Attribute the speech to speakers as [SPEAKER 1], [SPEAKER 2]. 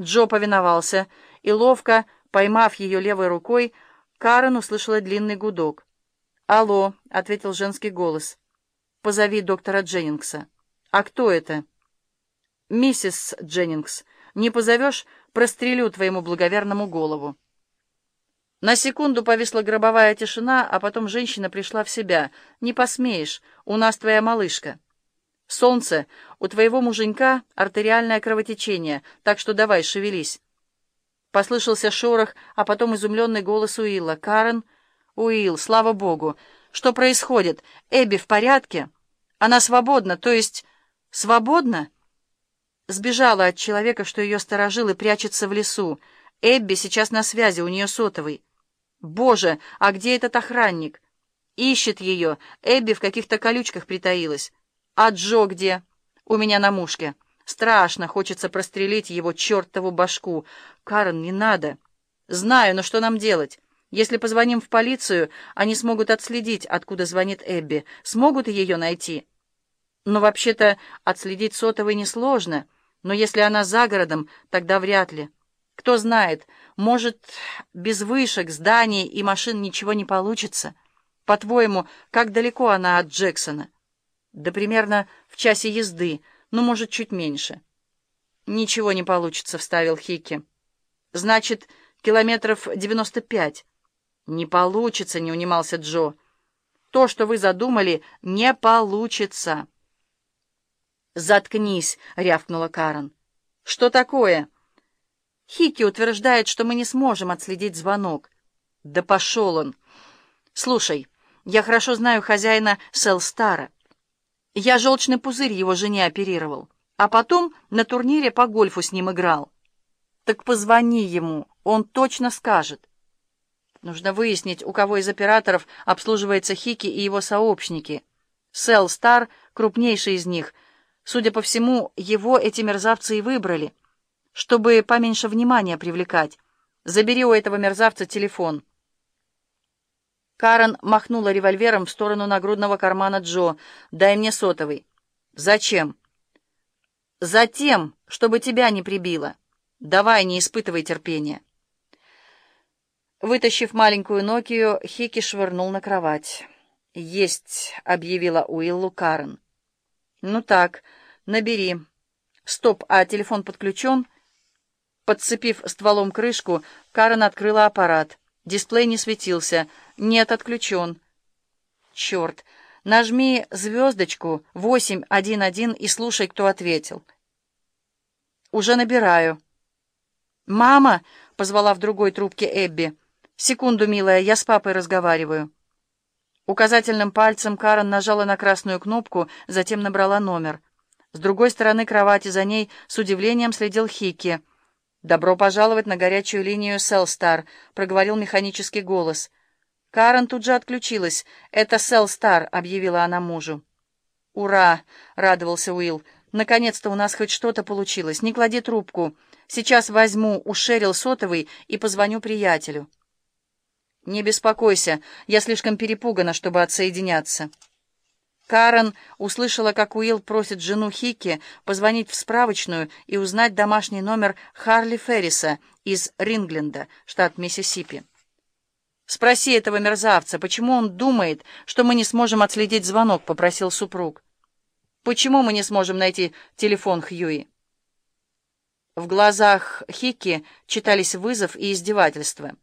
[SPEAKER 1] Джо повиновался, и, ловко поймав ее левой рукой, Карен услышала длинный гудок. «Алло», — ответил женский голос. «Позови доктора Дженнингса». «А кто это?» «Миссис Дженнингс. Не позовешь, прострелю твоему благоверному голову». На секунду повисла гробовая тишина, а потом женщина пришла в себя. «Не посмеешь, у нас твоя малышка». «Солнце, у твоего муженька артериальное кровотечение, так что давай, шевелись». Послышался шорох, а потом изумленный голос Уилла. «Карен?» «Уилл, слава богу! Что происходит? Эбби в порядке? Она свободна, то есть... свободна?» Сбежала от человека, что ее сторожил и прячется в лесу. Эбби сейчас на связи, у нее сотовый. «Боже, а где этот охранник?» «Ищет ее. Эбби в каких-то колючках притаилась». «А Джо где?» «У меня на мушке. Страшно, хочется прострелить его чертову башку. Карен, не надо». «Знаю, но что нам делать? Если позвоним в полицию, они смогут отследить, откуда звонит Эбби. Смогут ее найти?» «Но вообще-то отследить сотовый несложно. Но если она за городом, тогда вряд ли. Кто знает, может, без вышек, зданий и машин ничего не получится. По-твоему, как далеко она от Джексона?» Да примерно в часе езды, ну, может, чуть меньше. «Ничего не получится», — вставил Хики. «Значит, километров девяносто пять». «Не получится», — не унимался Джо. «То, что вы задумали, не получится». «Заткнись», — рявкнула Карен. «Что такое?» «Хики утверждает, что мы не сможем отследить звонок». «Да пошел он!» «Слушай, я хорошо знаю хозяина Селстара. Я желчный пузырь его жене оперировал, а потом на турнире по гольфу с ним играл. Так позвони ему, он точно скажет. Нужно выяснить, у кого из операторов обслуживается Хики и его сообщники. Сел Стар — крупнейший из них. Судя по всему, его эти мерзавцы и выбрали, чтобы поменьше внимания привлекать. Забери у этого мерзавца телефон. Карен махнула револьвером в сторону нагрудного кармана Джо. «Дай мне сотовый». «Зачем?» «Затем, чтобы тебя не прибило. Давай, не испытывай терпения». Вытащив маленькую Нокию, Хики швырнул на кровать. «Есть», — объявила Уиллу Карен. «Ну так, набери. Стоп, а телефон подключен?» Подцепив стволом крышку, Карен открыла аппарат. Дисплей не светился. Нет, отключен. Черт. Нажми звездочку 811 и слушай, кто ответил. Уже набираю. «Мама!» — позвала в другой трубке Эбби. «Секунду, милая, я с папой разговариваю». Указательным пальцем Карен нажала на красную кнопку, затем набрала номер. С другой стороны кровати за ней с удивлением следил Хикки — «Добро пожаловать на горячую линию Селстар», — проговорил механический голос. Карен тут же отключилась. «Это Селстар», — объявила она мужу. «Ура!» — радовался Уилл. «Наконец-то у нас хоть что-то получилось. Не клади трубку. Сейчас возьму у Шерил сотовый и позвоню приятелю». «Не беспокойся, я слишком перепугана, чтобы отсоединяться». Карен услышала, как Уилл просит жену Хикки позвонить в справочную и узнать домашний номер Харли Ферриса из Рингленда, штат Миссисипи. «Спроси этого мерзавца, почему он думает, что мы не сможем отследить звонок?» — попросил супруг. «Почему мы не сможем найти телефон Хьюи?» В глазах Хикки читались вызов и издевательство.